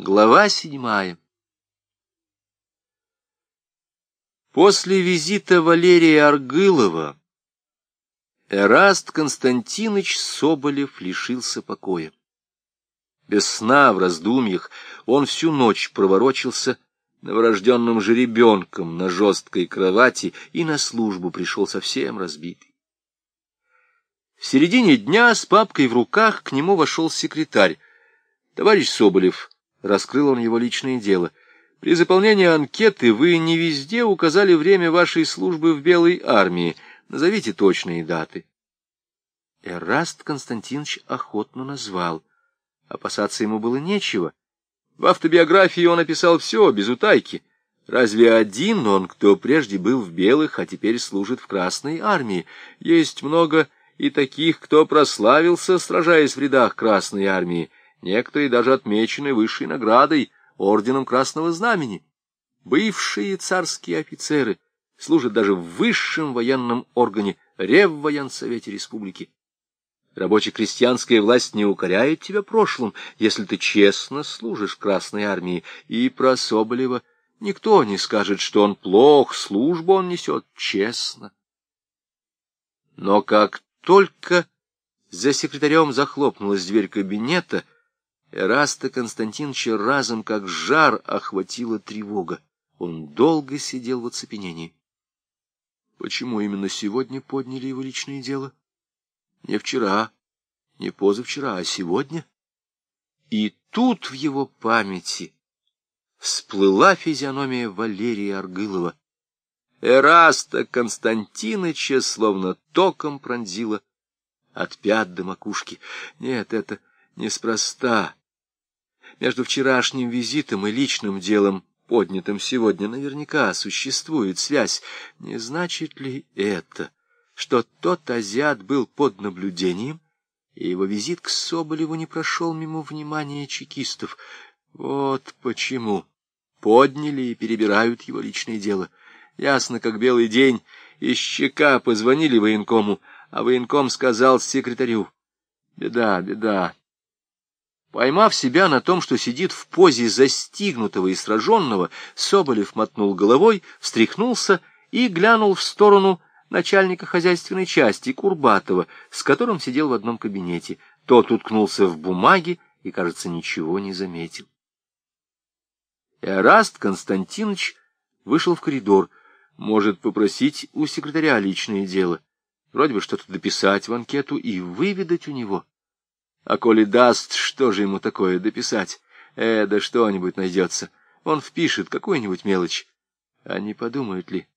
Глава седьмая После визита Валерия Аргылова Эраст Константинович Соболев лишился покоя. Без сна, в раздумьях, он всю ночь проворочился новорожденным жеребенком на жесткой кровати и на службу пришел совсем разбитый. В середине дня с папкой в руках к нему вошел секретарь. «Товарищ Соболев», — раскрыл он его личное дело, — «при заполнении анкеты вы не везде указали время вашей службы в Белой армии. Назовите точные даты». Эраст Константинович охотно назвал. Опасаться ему было нечего. В автобиографии он описал все, без утайки. Разве один он, кто прежде был в белых, а теперь служит в Красной армии? Есть много и таких, кто прославился, сражаясь в рядах Красной армии, некоторые даже отмечены высшей наградой, орденом Красного Знамени. Бывшие царские офицеры служат даже в высшем военном органе Реввоенсовете Республики. Рабоче-крестьянская власть не укоряет тебя прошлым, если ты честно служишь Красной армии, и про Соболева никто не скажет, что он плох, службу он несет честно. Но как только за секретарем захлопнулась дверь кабинета, Эраста Константиновича разом как жар охватила тревога. Он долго сидел в оцепенении. Почему именно сегодня подняли его личное дело? Не вчера, не позавчера, а сегодня? И тут в его памяти всплыла физиономия Валерия Аргылова. Эраста Константиныча словно током пронзила от пят до макушки. Нет, это неспроста. Между вчерашним визитом и личным делом, поднятым сегодня, наверняка существует связь. Не значит ли это, что тот азиат был под наблюдением, и его визит к Соболеву не прошел мимо внимания чекистов? Вот почему подняли и перебирают его личное дело — Ясно, как белый день, из ЧК позвонили военкому, а военком сказал секретарю. Беда, беда. Поймав себя на том, что сидит в позе застигнутого и сраженного, Соболев мотнул головой, встряхнулся и глянул в сторону начальника хозяйственной части Курбатова, с которым сидел в одном кабинете. Тот уткнулся в бумаги и, кажется, ничего не заметил. Эраст Константинович вышел в коридор может попросить у секретаря личное дело, вроде бы что-то дописать в анкету и выведать у него. А коли даст, что же ему такое дописать? Э, да что-нибудь найдется. Он впишет какую-нибудь мелочь. А не подумают ли,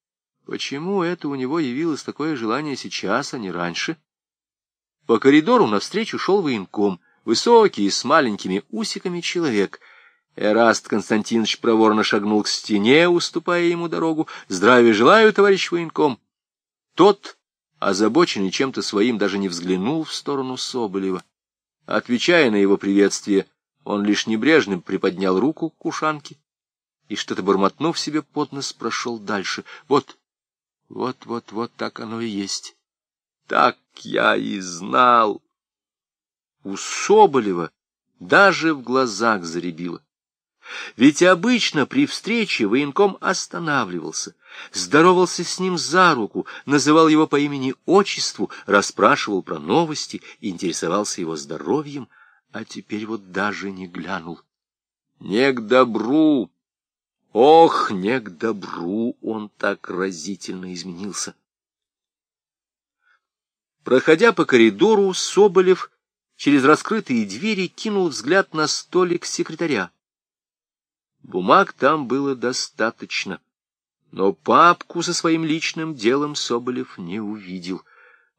почему это у него явилось такое желание сейчас, а не раньше? По коридору навстречу шел военком, высокий, с маленькими усиками человек — Эраст Константинович проворно шагнул к стене, уступая ему дорогу. «Здравия желаю, товарищ военком!» Тот, озабоченный чем-то своим, даже не взглянул в сторону Соболева. Отвечая на его приветствие, он лишь небрежно приподнял руку к ушанке и, что-то бормотнув себе под нос, прошел дальше. Вот, вот, вот, вот так оно и есть. Так я и знал. У Соболева даже в глазах заребило. Ведь обычно при встрече военком останавливался, здоровался с ним за руку, называл его по имени-отчеству, расспрашивал про новости, интересовался его здоровьем, а теперь вот даже не глянул. Не к добру! Ох, не к добру он так разительно изменился. Проходя по коридору, Соболев через раскрытые двери кинул взгляд на столик секретаря. Бумаг там было достаточно. Но папку со своим личным делом Соболев не увидел.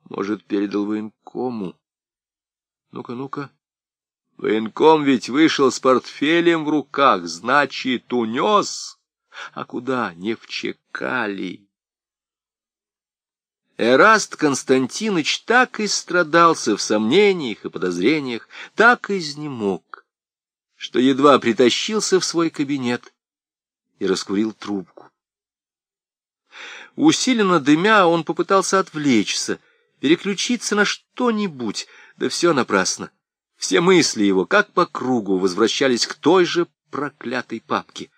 Может, передал военкому. Ну-ка, ну-ка. Военком ведь вышел с портфелем в руках, значит, унес. А куда? Не в Чекали. Эраст Константинович так и страдался в сомнениях и подозрениях, так и изнемог что едва притащился в свой кабинет и раскурил трубку. Усиленно дымя, он попытался отвлечься, переключиться на что-нибудь, да все напрасно. Все мысли его, как по кругу, возвращались к той же проклятой папки.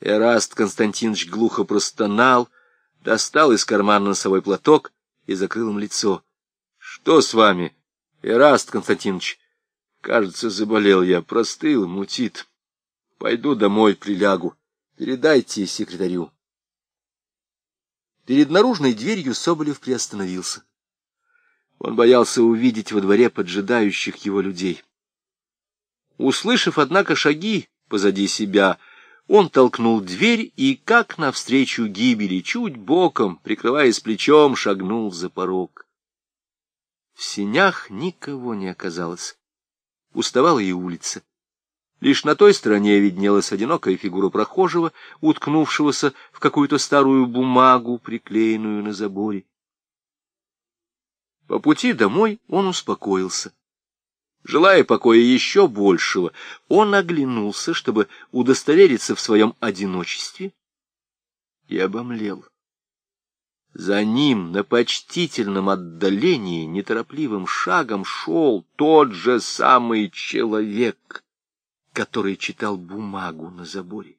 Эраст Константинович глухо простонал, достал из кармана носовой платок и закрыл им лицо. — Что с вами, Эраст Константинович? Кажется, заболел я, простыл, мутит. Пойду домой, прилягу. Передайте секретарю. Перед наружной дверью Соболев приостановился. Он боялся увидеть во дворе поджидающих его людей. Услышав, однако, шаги позади себя, он толкнул дверь и, как навстречу гибели, чуть боком, прикрываясь плечом, шагнул за порог. В синях никого не оказалось. Уставала и улица. Лишь на той стороне виднелась одинокая фигура прохожего, уткнувшегося в какую-то старую бумагу, приклеенную на заборе. По пути домой он успокоился. Желая покоя еще большего, он оглянулся, чтобы удостовериться в своем одиночестве, и обомлел. За ним на почтительном отдалении неторопливым шагом шел тот же самый человек, который читал бумагу на заборе.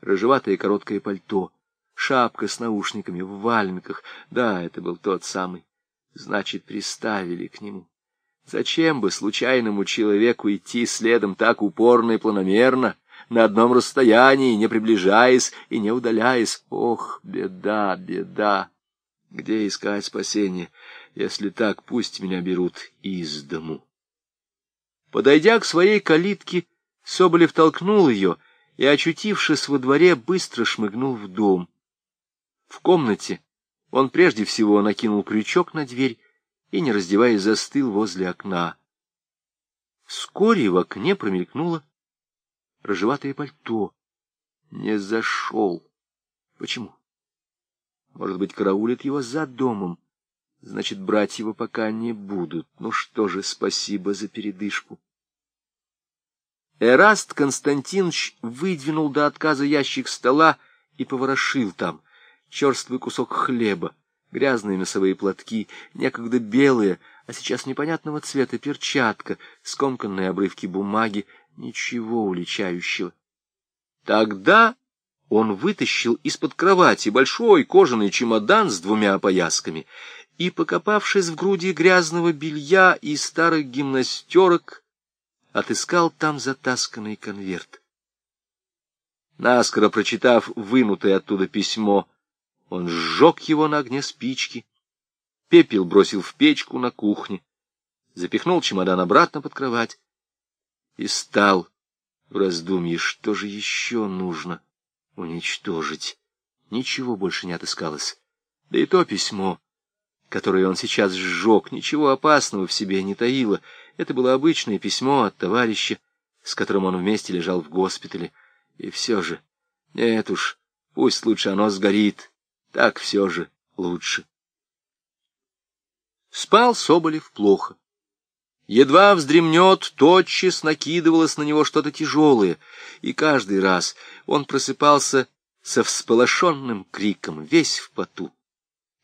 Рыжеватое короткое пальто, шапка с наушниками в валенках, да, это был тот самый. Значит, приставили к нему. Зачем бы случайному человеку идти следом так упорно и планомерно, на одном расстоянии, не приближаясь и не удаляясь? Ох, беда, беда! Где искать спасение? Если так, пусть меня берут из дому. Подойдя к своей калитке, Соболев толкнул ее и, очутившись во дворе, быстро шмыгнул в дом. В комнате он прежде всего накинул крючок на дверь и, не раздеваясь, застыл возле окна. Вскоре в окне промелькнуло рыжеватое пальто. Не зашел. Почему? Может быть, караулит его за домом. Значит, брать его пока не будут. Ну что же, спасибо за передышку. Эраст Константинович выдвинул до отказа ящик стола и поворошил там черствый кусок хлеба, грязные носовые платки, некогда белые, а сейчас непонятного цвета перчатка, скомканные обрывки бумаги, ничего уличающего. Тогда он вытащил из-под кровати большой кожаный чемодан с двумя опоясками и, покопавшись в груди грязного белья и старых гимнастерок, отыскал там затасканный конверт. Наскоро прочитав вынутое оттуда письмо, он сжег его на огне спички, пепел бросил в печку на кухне, запихнул чемодан обратно под кровать и стал в раздумье, что же еще нужно уничтожить. Ничего больше не отыскалось. Да и то письмо, которое он сейчас сжег, ничего опасного в себе не таило. Это было обычное письмо от товарища, с которым он вместе лежал в госпитале. И все же, нет уж, пусть лучше оно сгорит, так все же лучше. Спал Соболев плохо. Едва вздремнет, тотчас накидывалось на него что-то тяжелое, и каждый раз он просыпался со всполошенным криком, весь в поту.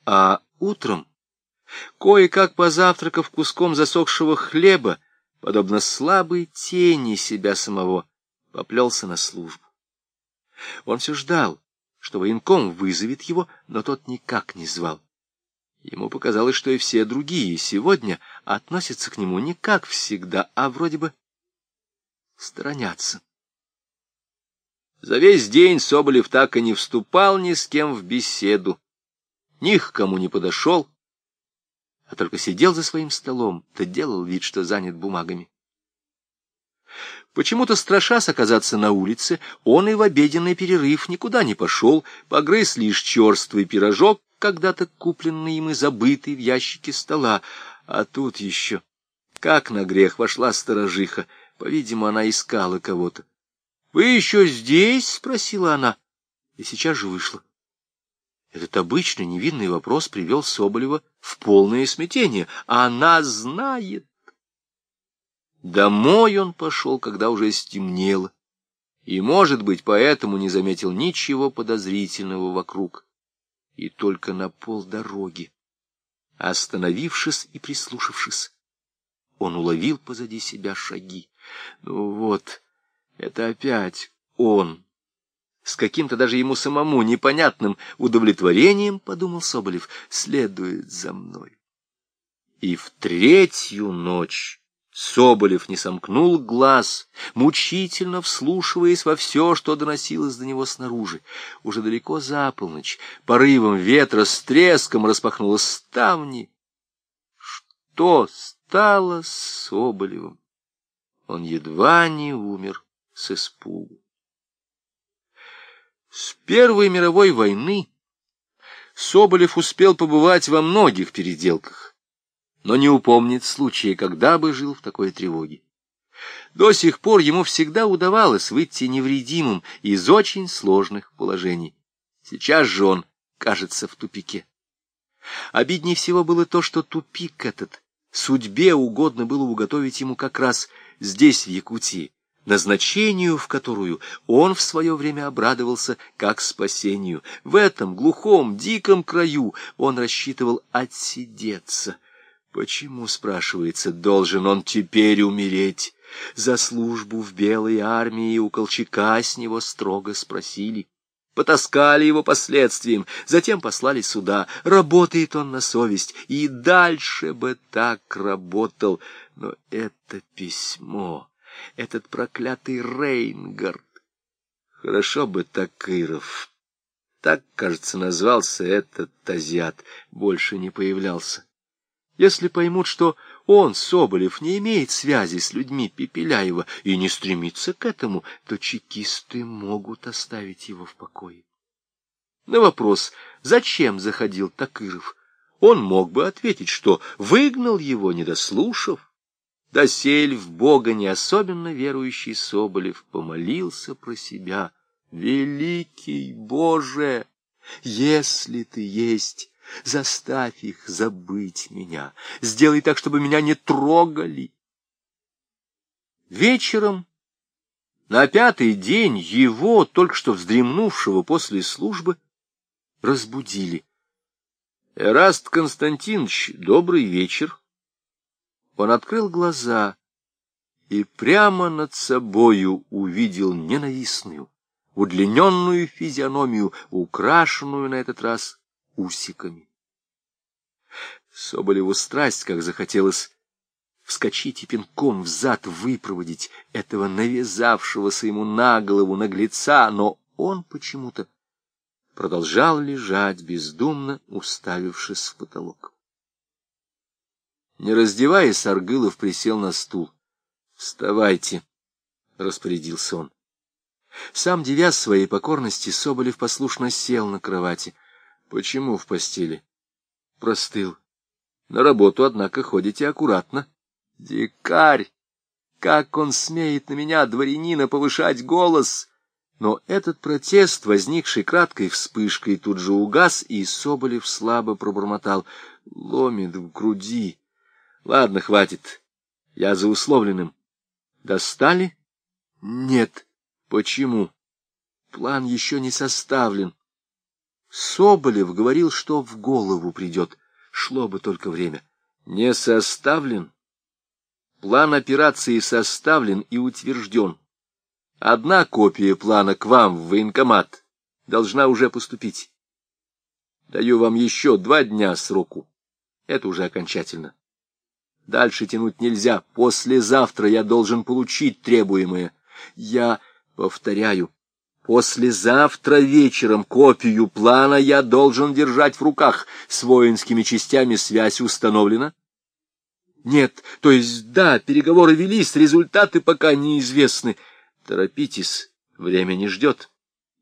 А утром, кое-как позавтракав куском засохшего хлеба, подобно слабой тени себя самого, поплелся на службу. Он все ждал, что военком вызовет его, но тот никак не звал. Ему показалось, что и все другие сегодня относятся к нему не как всегда, а вроде бы сторонятся. За весь день Соболев так и не вступал ни с кем в беседу, ни к кому не подошел, а только сидел за своим столом, то делал вид, что занят бумагами. Почему-то, страшась оказаться на улице, он и в обеденный перерыв никуда не пошел, погрыз лишь черствый пирожок, когда-то купленный им и забытый в ящике стола. А тут еще, как на грех, вошла сторожиха. По-видимому, она искала кого-то. — Вы еще здесь? — спросила она. И сейчас же вышла. Этот обычный невинный вопрос привел Соболева в полное смятение. Она знает. Домой он пошел, когда уже стемнело, и, может быть, поэтому не заметил ничего подозрительного вокруг. И только на полдороги, остановившись и прислушавшись, он уловил позади себя шаги. Ну вот, Это опять он. С каким-то даже ему самому непонятным удовлетворением, подумал Соболев, следует за мной. И в третью ночь Соболев не сомкнул глаз, мучительно вслушиваясь во все, что доносилось до него снаружи. Уже далеко за полночь, порывом ветра с треском распахнуло ставни. Что стало с Соболевым? Он едва не умер с испугу. С Первой мировой войны Соболев успел побывать во многих переделках, но не упомнит случая, когда бы жил в такой тревоге. До сих пор ему всегда удавалось выйти невредимым из очень сложных положений. Сейчас же он кажется в тупике. Обиднее всего было то, что тупик этот судьбе угодно было уготовить ему как раз здесь, в Якутии, назначению, в которую он в свое время обрадовался как спасению. В этом глухом, диком краю он рассчитывал отсидеться. Почему, спрашивается, должен он теперь умереть? За службу в белой армии у Колчака с него строго спросили. Потаскали его последствиям, затем послали сюда. Работает он на совесть, и дальше бы так работал. Но это письмо этот проклятый Рейнгард. Хорошо бы Такыров. Так, кажется, назвался этот азиат, больше не появлялся. Если поймут, что он, Соболев, не имеет связи с людьми Пепеляева и не стремится к этому, то чекисты могут оставить его в покое. На вопрос, зачем заходил Такыров, он мог бы ответить, что выгнал его, не дослушав, Досель в Бога не особенно верующий Соболев помолился про себя. «Великий Боже, если ты есть, заставь их забыть меня, сделай так, чтобы меня не трогали». Вечером, на пятый день, его, только что вздремнувшего после службы, разбудили. «Эраст Константинович, добрый вечер!» Он открыл глаза и прямо над собою увидел ненавистную, удлиненную физиономию, украшенную на этот раз усиками. Соболеву страсть, как захотелось вскочить и пинком взад выпроводить этого навязавшегося ему на голову наглеца, но он почему-то продолжал лежать бездумно, уставившись в потолок. Не раздеваясь, Аргылов присел на стул. «Вставайте», — распорядился он. Сам, девяз своей покорности, Соболев послушно сел на кровати. «Почему в постели?» «Простыл. На работу, однако, ходите аккуратно». «Дикарь! Как он смеет на меня, дворянина, повышать голос!» Но этот протест, возникший краткой вспышкой, тут же угас, и Соболев слабо пробормотал. «Ломит в груди». Ладно, хватит. Я за условленным. Достали? Нет. Почему? План еще не составлен. Соболев говорил, что в голову придет. Шло бы только время. Не составлен? План операции составлен и утвержден. Одна копия плана к вам в военкомат должна уже поступить. Даю вам еще два дня сроку. Это уже окончательно. Дальше тянуть нельзя. Послезавтра я должен получить требуемое. Я повторяю, послезавтра вечером копию плана я должен держать в руках. С воинскими частями связь установлена? Нет, то есть да, переговоры велись, результаты пока неизвестны. Торопитесь, время не ждет.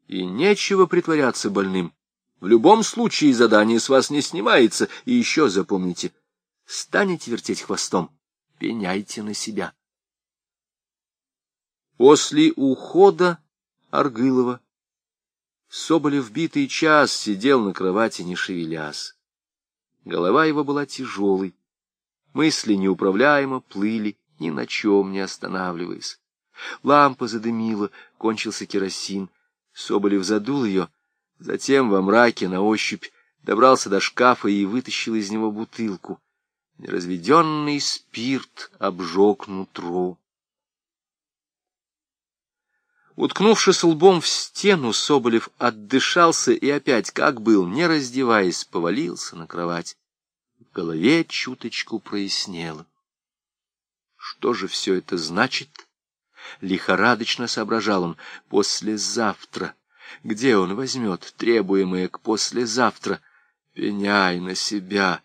И нечего притворяться больным. В любом случае задание с вас не снимается, и еще запомните — Станете вертеть хвостом, пеняйте на себя. После ухода Аргылова Соболев битый час сидел на кровати, не шевелясь. Голова его была тяжелой, мысли неуправляемо плыли, ни на чем не останавливаясь. Лампа задымила, кончился керосин. Соболев задул ее, затем во мраке на ощупь добрался до шкафа и вытащил из него бутылку. Неразведенный спирт обжег нутро. Уткнувшись лбом в стену, Соболев отдышался и опять, как был, не раздеваясь, повалился на кровать. В голове чуточку прояснело. Что же все это значит? Лихорадочно соображал он. Послезавтра. Где он возьмет требуемое к послезавтра? Пеняй на себя.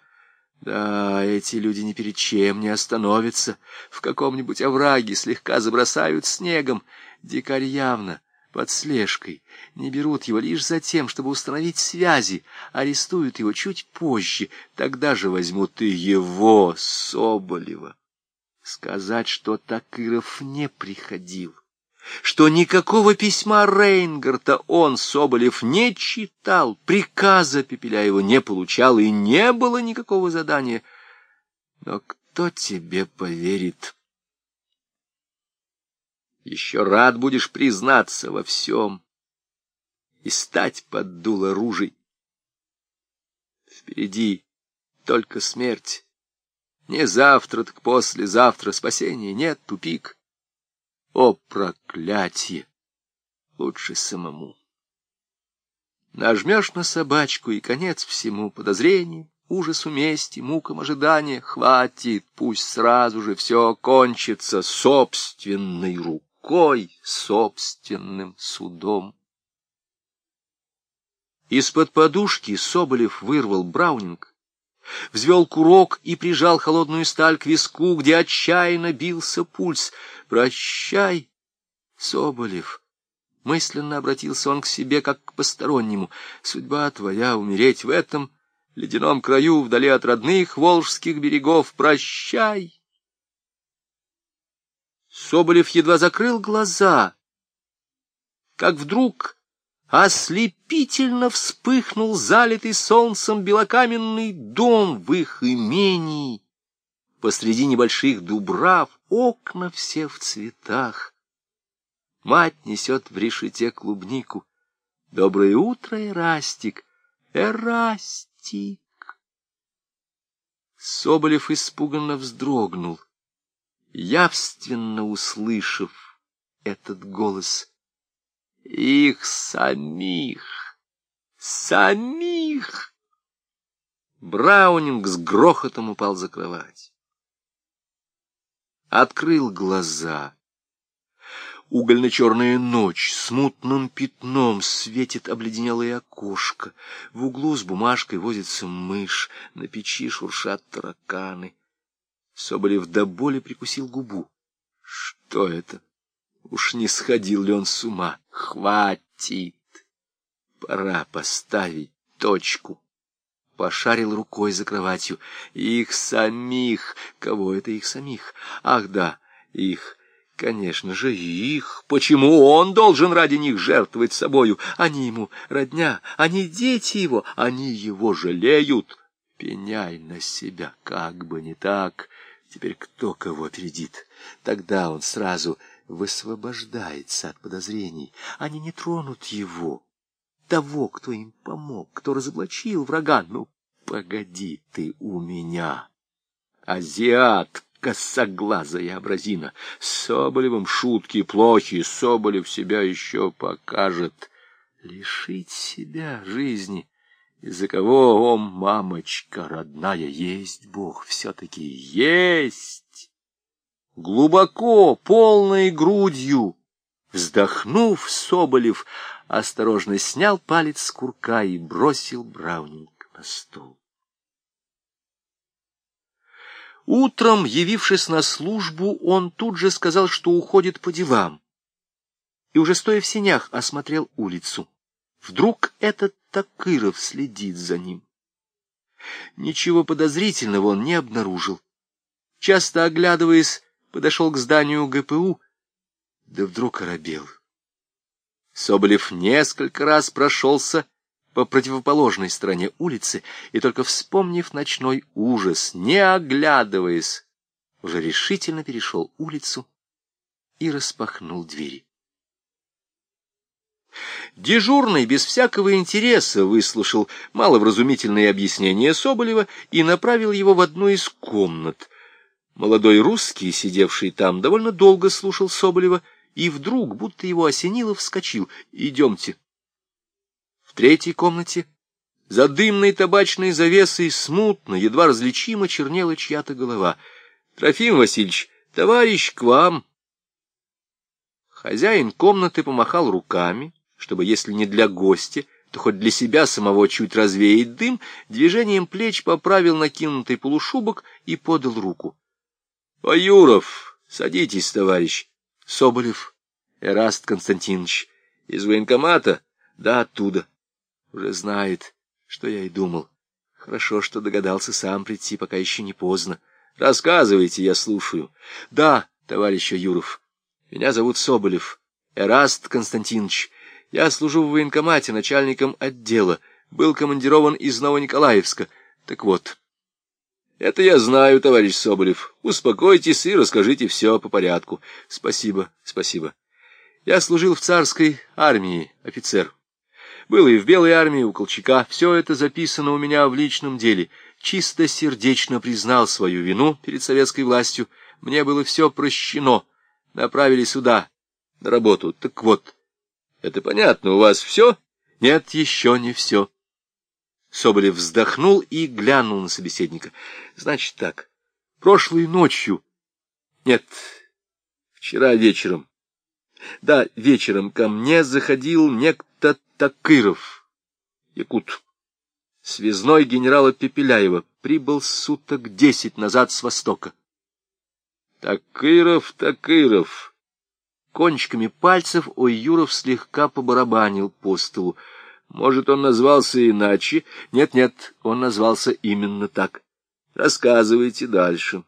Да, эти люди ни перед чем не остановятся. В каком-нибудь овраге слегка забросают снегом. Дикарь явно под слежкой. Не берут его лишь за тем, чтобы установить связи. Арестуют его чуть позже. Тогда же возьмут и его, Соболева. Сказать, что Такыров не приходил что никакого письма Рейнгарта он, Соболев, не читал, приказа Пепеляева не получал, и не было никакого задания. Но кто тебе поверит? Еще рад будешь признаться во всем и стать под дуло ружей. Впереди только смерть. Не завтра, так послезавтра спасения нет, тупик. О, проклятие! Лучше самому. Нажмешь на собачку, и конец всему подозрениям, ужасу мести, мукам ожидания. Хватит, пусть сразу же все кончится собственной рукой, собственным судом. Из-под подушки Соболев вырвал Браунинг, взвел курок и прижал холодную сталь к виску, где отчаянно бился пульс. «Прощай, Соболев!» Мысленно обратился он к себе, как к постороннему. «Судьба твоя — умереть в этом ледяном краю, вдали от родных волжских берегов. Прощай!» Соболев едва закрыл глаза, как вдруг ослепительно вспыхнул залитый солнцем белокаменный дом в их имении. Посреди небольших дубрав окна все в цветах. Мать несет в решете клубнику. Доброе утро, Эрастик! Эрастик! Соболев испуганно вздрогнул, явственно услышав этот голос — их самих, самих. Браунинг с грохотом упал за кровать. Открыл глаза. Угольно-черная ночь с мутным пятном светит обледенелое окошко. В углу с бумажкой возится мышь, на печи шуршат тараканы. Соболев до боли прикусил губу. Что это? Уж не сходил ли он с ума? Хватит! Пора поставить точку. Пошарил рукой за кроватью. Их самих! Кого это их самих? Ах да, их! Конечно же, их. Почему он должен ради них жертвовать собою? Они ему родня, они дети его, они его жалеют. Пеняй на себя, как бы не так. Теперь кто кого опередит? Тогда он сразу высвобождается от подозрений. Они не тронут его, того, кто им помог, кто разоблачил врага. Ну, погоди ты у меня, азиат, косоглазая абразина. Соболевым шутки плохи, Соболев себя еще покажет. Лишить себя жизни, из-за кого, о, мамочка родная, есть Бог, все-таки есть глубоко, полной грудью. Вздохнув, Соболев осторожно снял палец с курка и бросил Браунинг на стол. Утром, явившись на службу, он тут же сказал, что уходит по делам. И уже стоя в сенях, осмотрел улицу. Вдруг этот Такыров следит за ним. Ничего подозрительного он не обнаружил. Часто оглядываясь, подошел к зданию ГПУ, да вдруг оробел. Соболев несколько раз прошелся по противоположной стороне улицы и, только вспомнив ночной ужас, не оглядываясь, уже решительно перешел улицу и распахнул двери. Дежурный без всякого интереса выслушал маловразумительные объяснения Соболева и направил его в одну из комнат, Молодой русский, сидевший там, довольно долго слушал Соболева и вдруг, будто его осенило, вскочил. «Идемте». В третьей комнате за дымной табачной завесой смутно, едва различимо чернела чья-то голова. «Трофим Васильевич, товарищ, к вам!» Хозяин комнаты помахал руками, чтобы, если не для гостя, то хоть для себя самого чуть развеять дым, движением плеч поправил накинутый полушубок и подал руку. — Юров, садитесь, товарищ. Соболев, Эраст Константинович, из военкомата? Да, оттуда. Уже знает что я и думал. Хорошо, что догадался сам прийти, пока еще не поздно. Рассказывайте, я слушаю. Да, товарищ Юров, меня зовут Соболев, Эраст Константинович. Я служу в военкомате начальником отдела, был командирован из Новониколаевска. Так вот, это я знаю, товарищ Соболев. Успокойтесь и расскажите все по порядку. Спасибо, спасибо. Я служил в царской армии, офицер. Было и в Белой армии, у Колчака. Все это записано у меня в личном деле. Чисто сердечно признал свою вину перед советской властью. Мне было все прощено. Направили сюда, на работу. Так вот, это понятно, у вас все? Нет, еще не все. Соболев вздохнул и глянул на собеседника. Значит так, прошлой ночью... Нет, вчера вечером... Да, вечером ко мне заходил некто Такыров, якут, связной генерала Пепеляева, прибыл суток десять назад с востока. Такыров, Такыров. Кончиками пальцев Ойюров слегка побарабанил по столу. Может, он назвался иначе? Нет-нет, он назвался именно так. Рассказывайте дальше.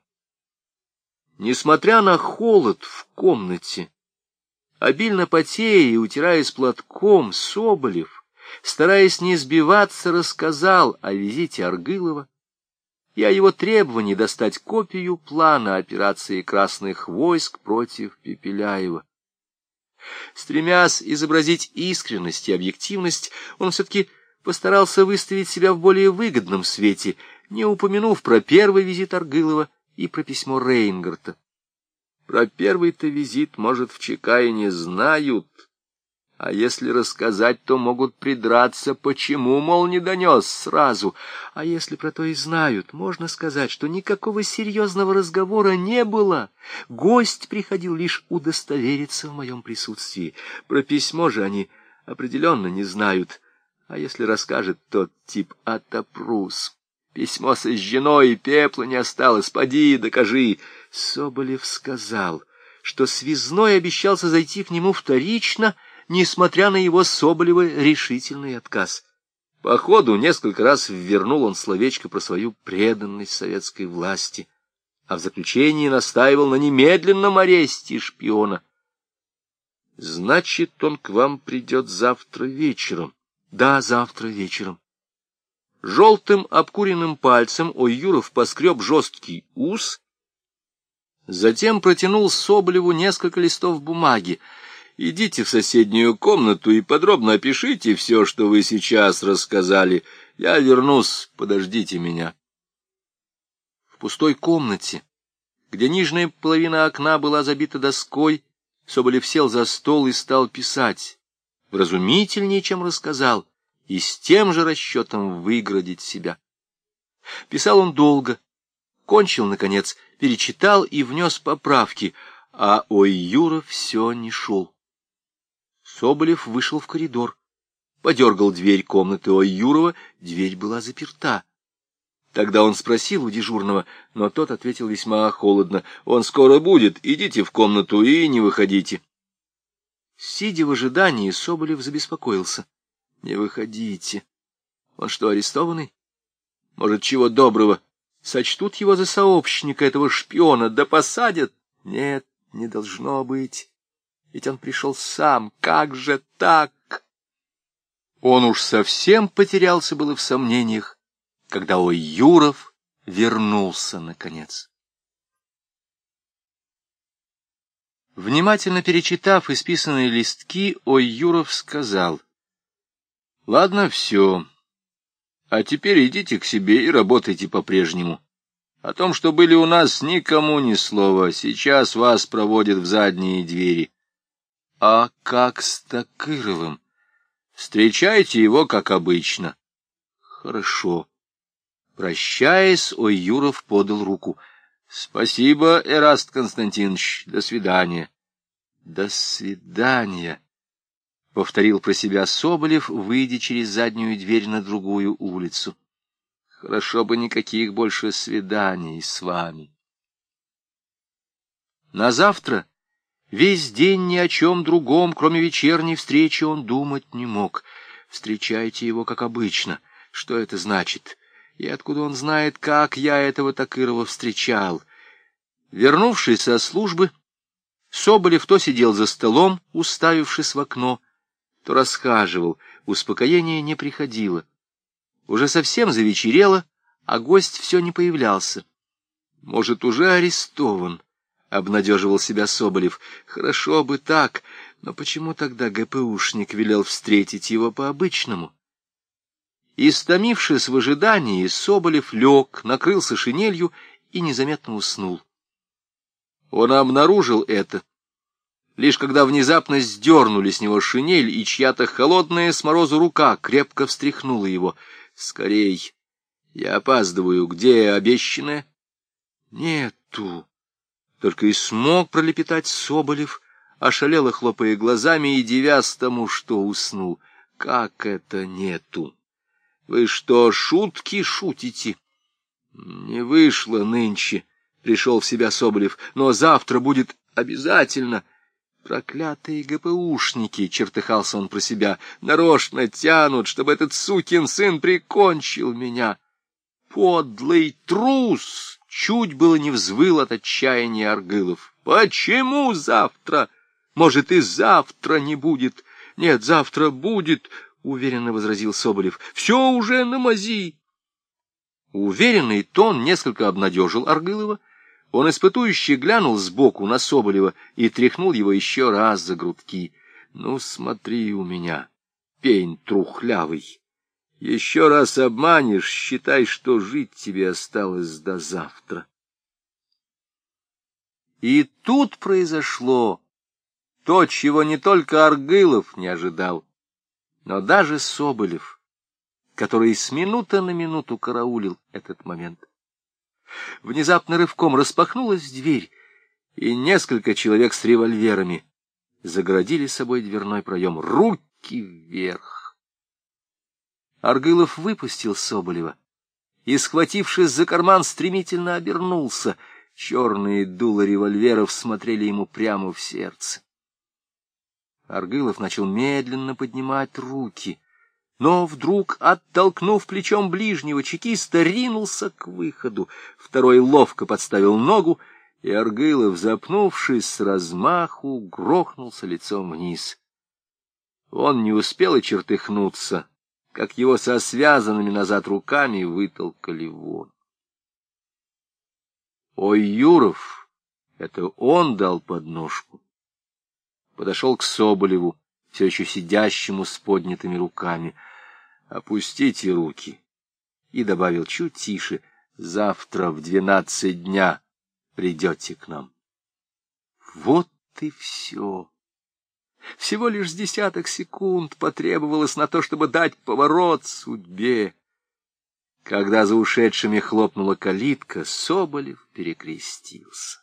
Несмотря на холод в комнате, Обильно потея и утираясь платком, Соболев, стараясь не сбиваться, рассказал о визите Аргылова и о его требовании достать копию плана операции красных войск против Пепеляева. Стремясь изобразить искренность и объективность, он все-таки постарался выставить себя в более выгодном свете, не упомянув про первый визит Аргылова и про письмо Рейнгарта. Про первый-то визит, может, в ЧК и не знают, а если рассказать, то могут придраться, почему, мол, не донес сразу. А если про то и знают, можно сказать, что никакого серьезного разговора не было. Гость приходил лишь удостовериться в моем присутствии. Про письмо же они определенно не знают. А если расскажет тот тип «отопрус». Письмо сожжено, и пепла не осталось. Поди, докажи. Соболев сказал, что связной обещался зайти к нему вторично, несмотря на его Соболева решительный отказ. Походу, несколько раз ввернул он словечко про свою преданность советской власти, а в заключении настаивал на немедленном аресте шпиона. Значит, он к вам придет завтра вечером. Да, завтра вечером. Желтым обкуренным пальцем Ойюров поскреб жесткий ус Затем протянул Соболеву несколько листов бумаги. «Идите в соседнюю комнату и подробно опишите все, что вы сейчас рассказали. Я вернусь, подождите меня». В пустой комнате, где нижняя половина окна была забита доской, Соболев сел за стол и стал писать, вразумительнее, чем рассказал, и с тем же расчетом выградить себя. Писал он долго, кончил, наконец, перечитал и внес поправки, а ой Юра все не шел. Соболев вышел в коридор, подергал дверь комнаты ой Юрова, дверь была заперта. Тогда он спросил у дежурного, но тот ответил весьма холодно. «Он скоро будет, идите в комнату и не выходите». Сидя в ожидании, Соболев забеспокоился. «Не выходите. Он что, арестованный? Может, чего доброго, сочтут его за сообщника этого шпиона, да посадят. Нет, не должно быть. Ведь он пришел сам. Как же так? Он уж совсем потерялся было в сомнениях, когда Ой Юров вернулся наконец. Внимательно перечитав исписанные листки, Ой Юров сказал, «Ладно, все». А теперь идите к себе и работайте по-прежнему. О том, что были у нас, никому ни слова. Сейчас вас проводят в задние двери. А как с Такыровым? Встречайте его, как обычно. Хорошо. Прощаясь, Ой Юров подал руку. Спасибо, Эраст Константинович. До свидания. До свидания. Повторил про себя Соболев, выйдя через заднюю дверь на другую улицу. Хорошо бы никаких больше свиданий с вами. На завтра весь день ни о чем другом, кроме вечерней встречи, он думать не мог. Встречайте его, как обычно. Что это значит? И откуда он знает, как я этого Такырова встречал? Вернувшись со службы, Соболев то сидел за столом, уставившись в окно, то расхаживал, успокоение не приходило. Уже совсем завечерело, а гость все не появлялся. Может, уже арестован? — обнадеживал себя Соболев. «Хорошо бы так, но почему тогда ГПУшник велел встретить его по-обычному?» Истомившись в ожидании, Соболев лег, накрылся шинелью и незаметно уснул. Он обнаружил это, лишь когда внезапно сдернули с него шинель, и чья-то холодная с морозу рука крепко встряхнула его. «Скорей! Я опаздываю. Где обещанное?» «Нету!» Только и смог пролепетать Соболев, ошалело хлопая глазами и девясь тому, что уснул. Как это нету? Вы что, шутки шутите? Не вышло нынче, пришел в себя Соболев, но завтра будет обязательно. Проклятые ГПУшники, чертыхался он про себя, нарочно тянут, чтобы этот сукин сын прикончил меня. Подлый трус! Чуть было не взвыл от отчаяния Аргылов. «Почему завтра? Может, и завтра не будет? Нет, завтра будет!» — уверенно возразил Соболев. «Все уже на мази!» Уверенный тон несколько обнадежил Аргылова. Он испытующе глянул сбоку на Соболева и тряхнул его еще раз за грудки. «Ну, смотри у меня, пень трухлявый!» Еще раз обманешь, считай, что жить тебе осталось до завтра. И тут произошло то, чего не только Аргылов не ожидал, но даже Соболев, который с минуты на минуту караулил этот момент. Внезапно рывком распахнулась дверь, и несколько человек с револьверами загородили собой дверной проем. Руки вверх! Аргылов выпустил Соболева и, схватившись за карман, стремительно обернулся. Черные дула револьверов смотрели ему прямо в сердце. Аргылов начал медленно поднимать руки, но вдруг, оттолкнув плечом ближнего, чекиста ринулся к выходу. Второй ловко подставил ногу, и Аргылов, запнувшись с размаху, грохнулся лицом вниз. Он не успел и чертыхнуться как его со связанными назад руками вытолкали вон. Ой, Юров, это он дал подножку. Подошел к Соболеву, все еще сидящему с поднятыми руками. «Опустите руки!» И добавил чуть тише, «Завтра в двенадцать дня придете к нам». Вот и все. Всего лишь с десяток секунд потребовалось на то, чтобы дать поворот судьбе. Когда за ушедшими хлопнула калитка, Соболев перекрестился.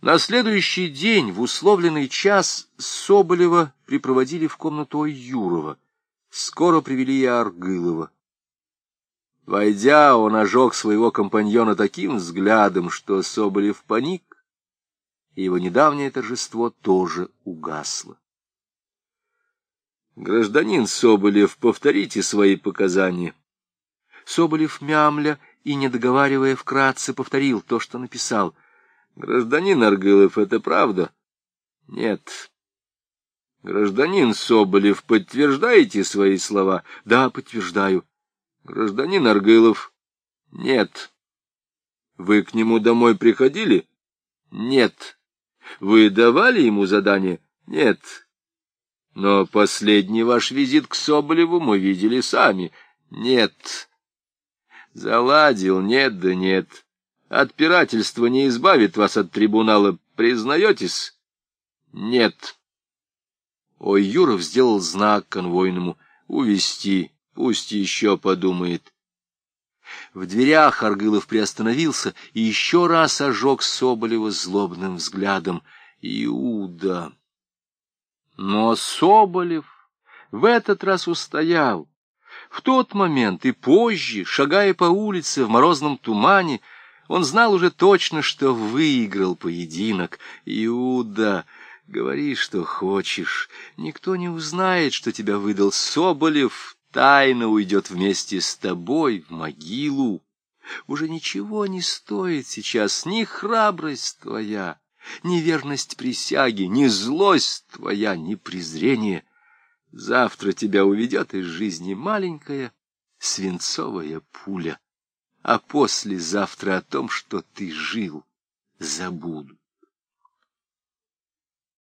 На следующий день, в условленный час, Соболева припроводили в комнату Юрова. Скоро привели и Аргылова. Войдя, он ожег своего компаньона таким взглядом, что Соболев паник и его недавнее торжество тоже угасло. «Гражданин Соболев, повторите свои показания». Соболев, мямля и, не договаривая вкратце, повторил то, что написал. «Гражданин Аргылов, это правда?» «Нет». «Гражданин Соболев, подтверждаете свои слова?» «Да, подтверждаю». «Гражданин Аргылов?» «Нет». «Вы к нему домой приходили?» «Нет». Вы давали ему задание? Нет. Но последний ваш визит к Соболеву мы видели сами. Нет. Заладил, нет да нет. Отпирательство не избавит вас от трибунала. Признаетесь? Нет. Ой, Юров сделал знак конвойному. Увести, пусть еще подумает. В дверях Аргылов приостановился и еще раз ожег Соболева злобным взглядом. Иуда! Но Соболев в этот раз устоял. В тот момент и позже, шагая по улице в морозном тумане, он знал уже точно, что выиграл поединок. Иуда, говори, что хочешь. Никто не узнает, что тебя выдал Соболев. Тайно уйдет вместе с тобой в могилу. Уже ничего не стоит сейчас ни храбрость твоя, ни верность присяге, ни злость твоя, ни презрение. Завтра тебя уведет из жизни маленькая свинцовая пуля, а послезавтра о том, что ты жил, забуду.